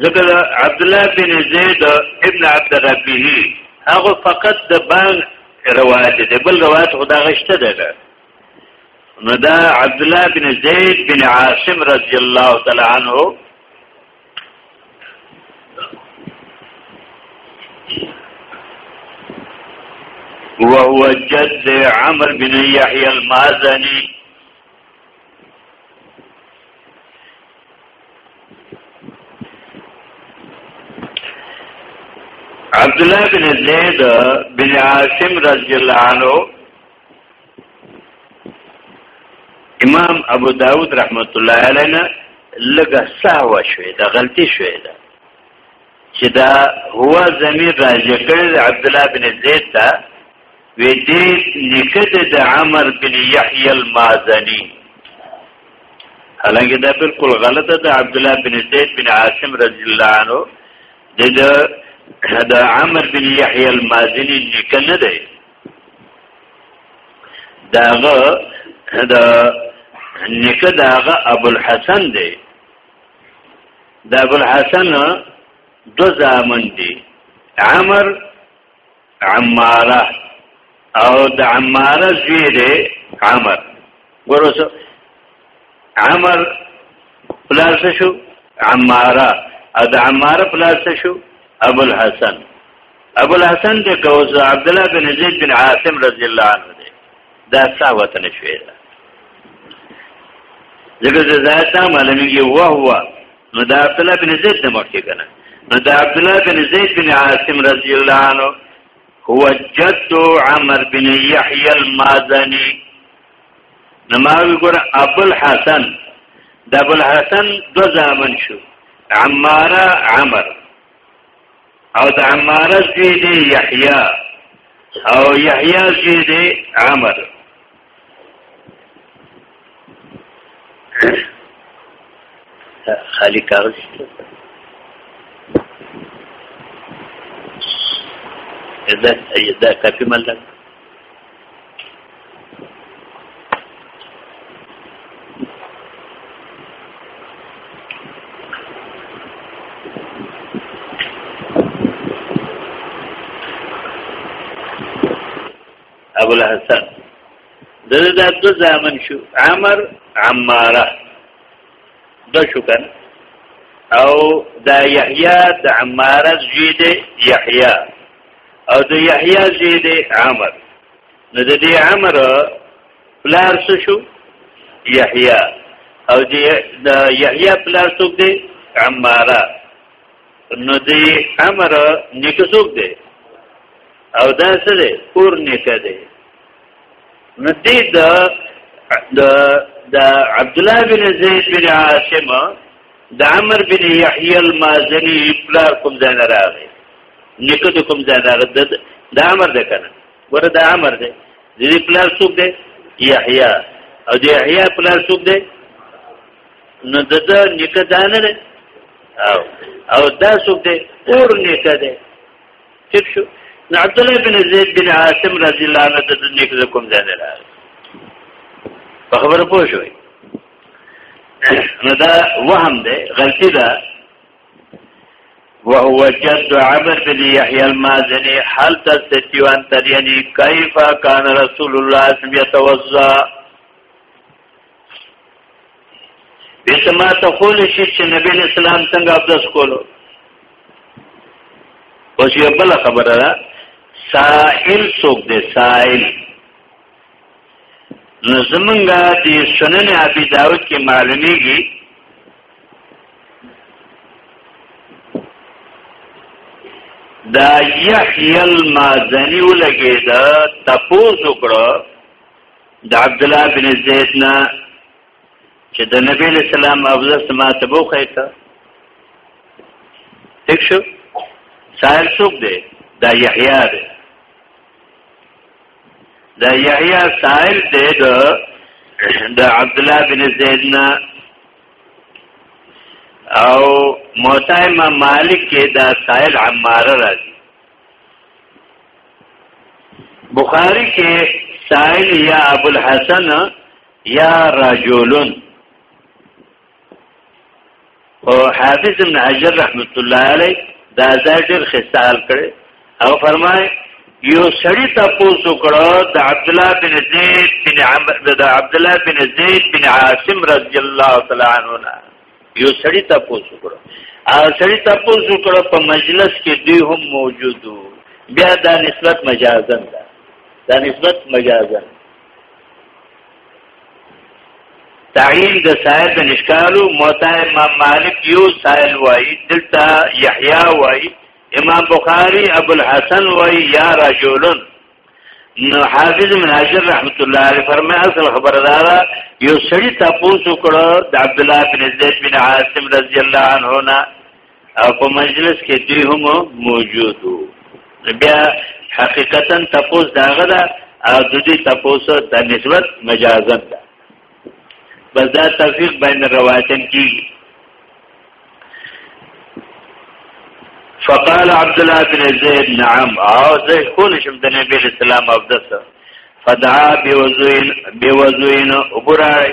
ذکر عبد الله بن زید ابن عبد ربه هغه فقط د بان روایت دی بل روایت خدا غشته ده نو دا عبد الله بن زید بن عاصم رضی الله تعالی عنہ وهو جد عمرو بن يحيى المازني عبد الله بن زید بن عاصم رضی الله عنه امام ابو داود رحمت الله علیه لګه سهو شوې دا غلطي شوې ده چې دا هو زمير راځي کړل عبد الله بن زید ته وی دی نکد د عمر بن یحیی المازنی حالانکه دا بالکل غلطه ده عبد الله بن زید بن عاصم رضی الله عنه د د عمر بن یحیی المازنی نکد ده داغه د نیکه داغه ابو الحسن دی د ابو الحسن دو زامن دي عمر عماره او د عماره زوی دی عمر ګورو شو عمر پلار څه شو عماره او د عماره پلار څه شو ابو الحسن ابو الحسن د غوث عبد الله بن زید بن عاصم رضی الله عنه دی دا څه وطن شوی دا ځکه زه دا معلومیږي وهو نو دا عبد الله بن زید د مخکې کنه نو دا عبد الله بن زید بن عاصم رضی الله عنه هو جد عمر بن یحیی المازنی نو ما وګوره ابو الحسن د ابو الحسن دو زامن شو عماره عمر او د عماره زوی دی یحیی او یحیی زوی دی عمر خالی کاغذ دا دا کافي مل ابو الحسن دغه د دو ځامن شو عمر عماره د شو کنه او دا یحیی د عماره زوی دی یحیی او د یحیی زید عمر نو د دې عمر پلار څه شو یحیی او د یحیی پلار څوک دی عماره نو د عمر نیکه څوک دی او دا څه دی کور نیکه دی نو دې د د عبد الله بن زید بن عاصم د عمر بن یحیی المازنی پلار کوم ځای نه راغی نیکه د کوم ځای نه راغی د عمر ده کنه ګوره د عمر ده د دې پلار څوک دی یحیی او د یحیی پلار څوک دی نو د ده نیکه دا نه دی او او دا څوک دی اور نیکه دی ټیک شو نو عبد الله بن زید بن عاصم رضی الله عنه د نیکه کوم ځای نه راغی په خبره پوه شوئ نو دا وهم دی غلطی ده وهو جد عمر بن يحيى المازني هل تستطيع ان تريني كيف كان رسول الله يتوضا بیت ما ته خول شي چې نبی اسلام څنګه عبادت کولو اوس یو بل خبره ده سائل څوک دی سائل نو زمونږه د سنن ابي داود کې معلومیږي دا یحیی المازنی ولګی دا تپوز وکړه د عبد الله بن زید نه چې د نبی له سلام افضل سما تبو خیته ٹھیک شو سائل څوک دی دا یحیی دی دا یحیی سائل دی د د عبد الله بن زید نه او موتا امام مالک کې دا سائل عمار راځي بخاری کې سائل یا ابو الحسن یا رجلن او حافظ ابن حجر رحمت الله علیه دا ځای ډېر خسته حل کړي او فرمای یو سړی تاسو کړه د عبد الله بن زید بن عمرو د عبد الله بن زید بن عاصم رضی الله تعالی عنہ نه یو سړی تاسو کړه او سړی تاسو کړه په مجلس کې دوی هم موجودو بیا دا نسبت مجازن ده دا نسبت مجازن تعین د سائل د نشکالو موتا امام مالک یو سائل وای دلته یحیی وای امام بخاری ابو الحسن وای یا رجلن نو حافظ من حجر رحمت الله علیه فرمای اصل خبردار یو سړی تاسو کړه د عبد الله بن زید بن عاصم رضی الله عنه او په مجلس کې دوی هم موجود وو بیا حقیقتا تاسو داغه دا او د دې تاسو د نسبت مجازن ده بس دا تفریق بین روایتن کی فقال عبد الله بن زيد نعم او زه کول شم د نبی اسلام عبدس فدعا بوزوین بوزوین وګورای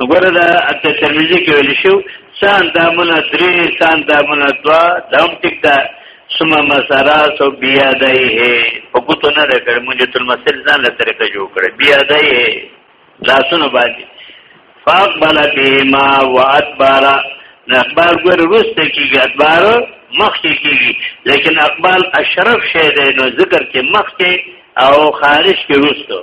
وګوره دا الترمذی کې ویل شو سان دامونه درې سان دامونه دوا دام ټیک دا ثم مسرا سو بیا دای ہے په کوته نه راکړ مونږ تل مسل ځان له طریقه جوړ کړ بیا دای ہے لاسونه باندې فاق بلا بیما وادبار اخبار ګور روسته کیږي ادبار مخ کیږي لیکن اقبال اشرف شه دی نو ذکر کې مخ کې او خارج کې روسته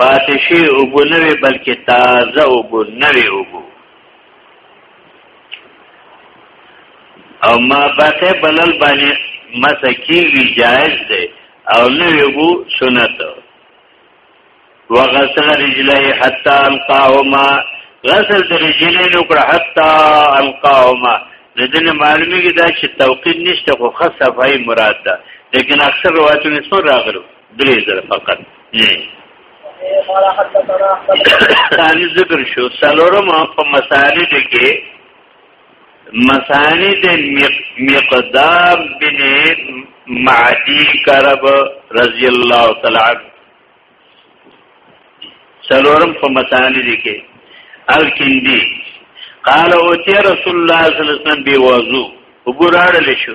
پاتې شي اوبو نه وي بلکې تازه اوبو نه وي اوبو او ما باقی بلل باندې مسه کېږي جایز دی او نه وي اوبو سنت وغسل رجلي حتى القاهما غسل د رجلي نو کړ حتى القاهما ندن معلومیږي دا چې توقید نشته خو خاصه فای مراد ده لیکن اکثر روایتونه سره راغلو درې زره فقط ثاني ذکر شو سلورم په مسالې دي کې مسالې د مقدام بن معدی کرب رضی الله تعالی عنہ سلورم په مسالې دي کې الکندی قال اوتی رسول الله صلی الله علیه وسلم بی وضو وګوراړل شو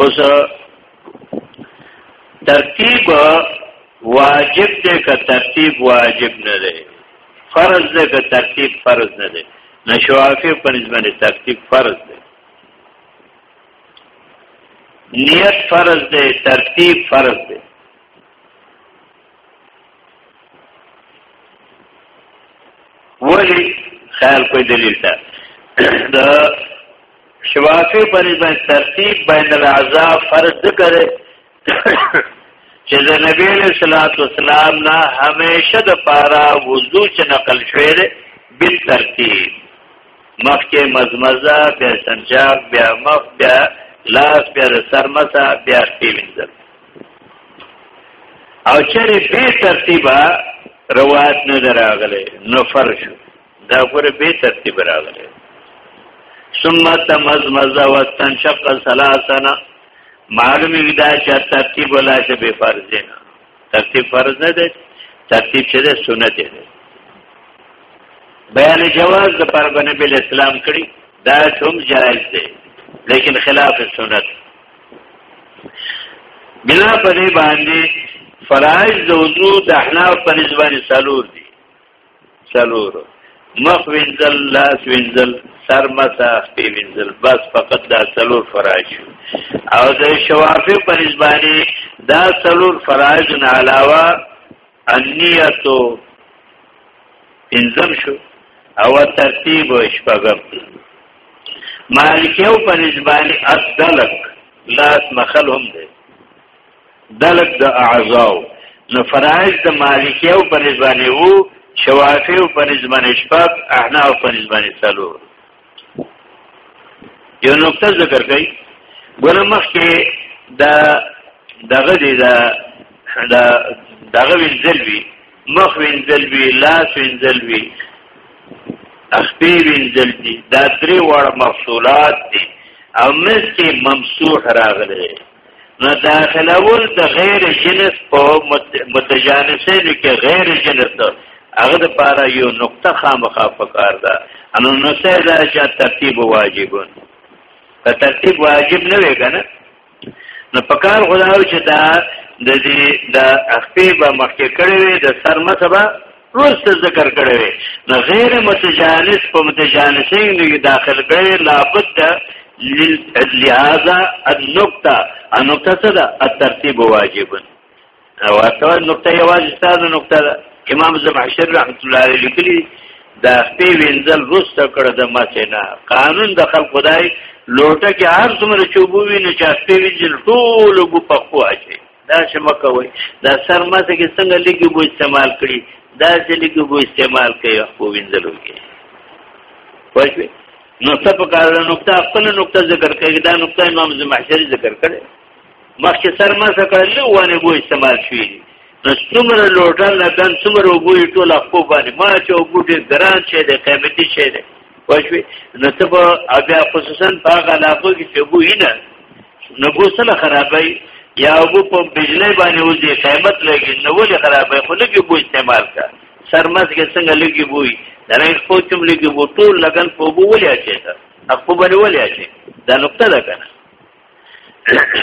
اوس ترتیب واجب دی که ترتیب واجب نه دی فرض دی که ترتیب فرض نه دی نشوافی په نسبت ترتیب فرض دی نیت فرض دی ترتیب فرض دی ولی خیال کوئی دلیل تا دا شوافی پر دې ترتیب بین الاعضاء فرض ذکر چې د نبی له صلوات والسلام نه همیشه د پارا وضو چې نقل شوی دی بل ترتیب مخکې مزمزه بیا سنجاب بیا مخ بیا لاس بیا د سر مسا بیا پیمنځل او چېرې به ترتیبه روایت نه دراغله نفر شو دا غره به ترتیب راغلی ثم تمزمز وتنشق ثلاثنا معلومی دا چې ترتیب ولا چې به فرض نه ترتیب فرض نه دی ترتیب چې ده سنت دی بیان جواز د پر بنبی اسلام کړي دا هم جائز دی لیکن خلاف سنت بنا پدې باندې فرائض د وضو د احناف په نسبت سالور دي څلور مخ وینځل لاس وینځل سر مسا خپې وینځل بس فقط دا څلور فرایض او د شوافی په نسبانی دا څلور فرایض نه علاوه انیتو انزم شو او ترتیب او شپږم مالکیو په نسبانی اصدلک لاس مخل هم دی دلک د اعضاو نو فرائض د مالکی او پر ځبانه وو شوافی او پر ځبانه شپږ احنا او پر ځبانه څلور یو نقطه ذکر کړئ ګوره مخکې دا دغه دی دا دا دغه وینځل وی مخ وینځل وی لاس وینځل وی اخپی وینځل دي دا درې وړ مفصولات دي او مس کې ممسوح راغلي نو داخلول د غیر جنس په متجانسین کې غیر جنس ده هغه د پاره یو نقطه خامخا پکار ده انو نو سه دا چې ترتیب واجب که ترتیب واجب نه وي کنه نو پکار خدای چې دا د دې د اخپې به مخکې کړې د سر مسبه روست ذکر کړی وي نو غیر متجانس په متجانسین کې داخل کړي لابد لہذا النقطه النقطه څه ده الترتیب واجب او اته نقطه یوازې ستاسو نقطه ده امام زمحشر رحمت الله علیه لیکلی دا په وینځل روست کړه د مسینا قانون د خلق خدای لوټه کې هر څومره چوبوي نه چاستې وینځل ټول وګ په خواږي دا شمه کوي دا سر ماته کې څنګه لګي بو استعمال کړي دا چې لګي بو استعمال کوي خو وینځلو کې پښې نو څه په کار نقطه خپل نقطه ذکر کوي دا نقطه امام زمحشري ذکر کړي مخکې سر ماته کړي له ونه بو استعمال شوی نو څومره لوټه لګن څومره وبو ټول خپل باندې ما چې وبو دې ګران شه دې قیمتي شه دې پښې نو څه په بیا خصوصا په هغه علاقو کې چې وبو نه نو ګوسله خرابای یا وګ په بجلی باندې وځي قیمت لګي نو ولې خرابای خو لګي بو استعمال کا سرمس کې څنګه لګي بوي درې خو کوم لګي بو ټول لګن په بو ولې اچي تا خپل باندې ولې اچي دا نقطه ده کنه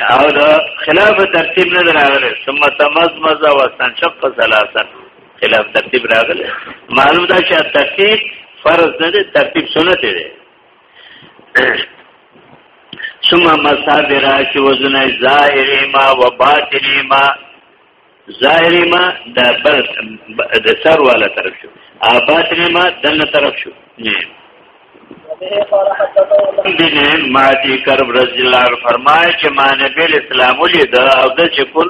او دا خلاف ترتیب نه راغلی ثم تمزمز واستنشق ثلاثا خلاف ترتیب راغلی معلوم ده چې ترتیب فرض نه دی ترتیب سنت دی ثم مصابرا چې وزنه ظاهری ما و باطنی ما ظاهری ما د بر د سر والا طرف شو باطنی ما دنه طرف شو نه بن ماتی کرب رضی اللہ عنہ فرمائے چې ما نبی اسلام ولید او د چکل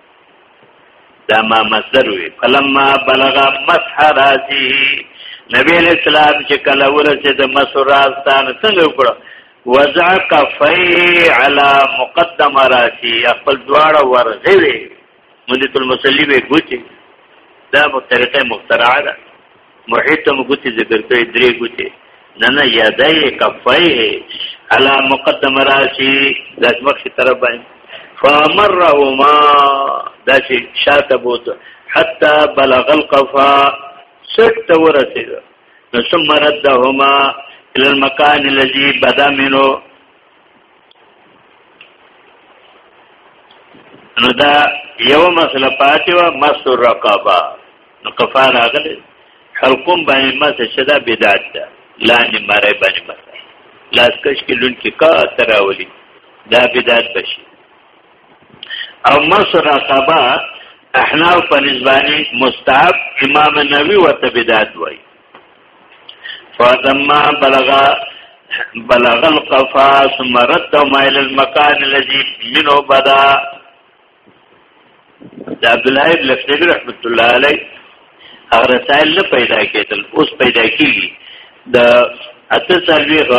دا ما مصدر وی فلما بلغ مسح رازی نبی علیہ السلام چې کله ورسې د مسح راز تان څنګه وکړو وضع کفی علی مقدم راسی خپل دواړه ورغې وی مدت المسلی به ګوتی دا مخترقه مخترعه ده محیتم ګوتی ذکر کوي درې ګوتی نه نه یادای کفایه علا مقدم راشی د مخ طرف باندې فامرهما دا چې شاته بوت حتا بلغ القفا ست ورسید نو ثم ردهما الى المكان الذي بدا منه نو دا یو مسله پاتې و مس الرقبه نو کفاره اغله حلقوم باندې مس شدا بدعت ده لاندې مړې باندې مس لاس کش کې لون کې کا تراولي دا بدعت بشي او مس الرقبه احناف په نسبانه مستحب امام نووي ورته بدعت وایي فلما بلغ بلغ القفا ثم رد ما الى المكان الذي منه بدا دا عبد الله بن لفظي رحمت الله عليه هغه رسائل نه پیدا کېدل اوس پیدا کیږي د اته سالویغ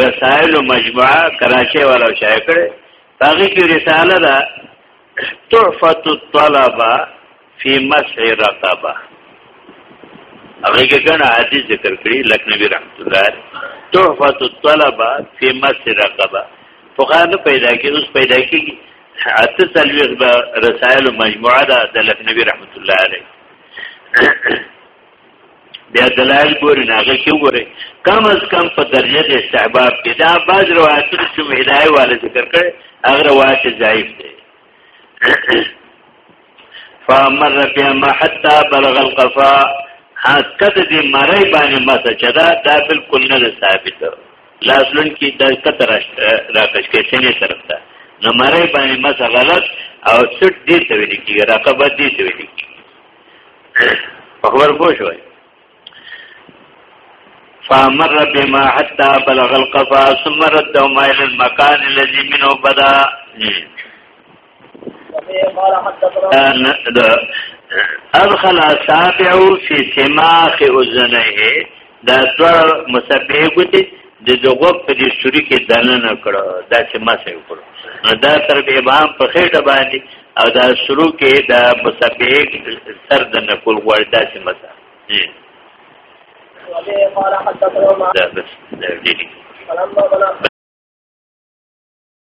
رسائل مجموعه کراچي والا شایع کړي هغه کې رساله ده تحفه الطلبه فی مسح رقبه هغه کې ګڼه حدیث ذکر کړی لکه نبی رحمت الله تحفه الطلبه فی مسح رقبه فقها نه پیدا کیږي اوس پیدا کیږي اته تلويخ به رسائل مجموعه ده د لکه نبی رحمت الله علیه بیا دلایل ګوري ناغه کې ګوري کم از کم په درجه د استحباب کې دا بعض روایتونه چې هدايه والے ذکر کړي هغه روایت ضعیف دي فمر بیا ما حتا بلغ القفا حقت دې مړی باندې ماته چدا دا بالکل نه ثابت لازلن کې د کتر راکش کې سینې طرف ته نو مړی باندې ماته غلط او سټ دې ته ویل کېږي رقبت دې ته ویل کېږي خبر پوه شوئ فامر بما حتى بلغ القفا ثم ردهما الى المكان الذي منه بدا ادخل اصابعو فی سماخ اذنه دا دوه مسبه ګوتې د دغوب په دې سوري کې دننه کړه دا چې ما سې وکړو نو دا تر به ابهام په خېټه باندې او دا شروع کې دا مسبیق سر د نقل غوړ دا چې مسا دا بس دا دې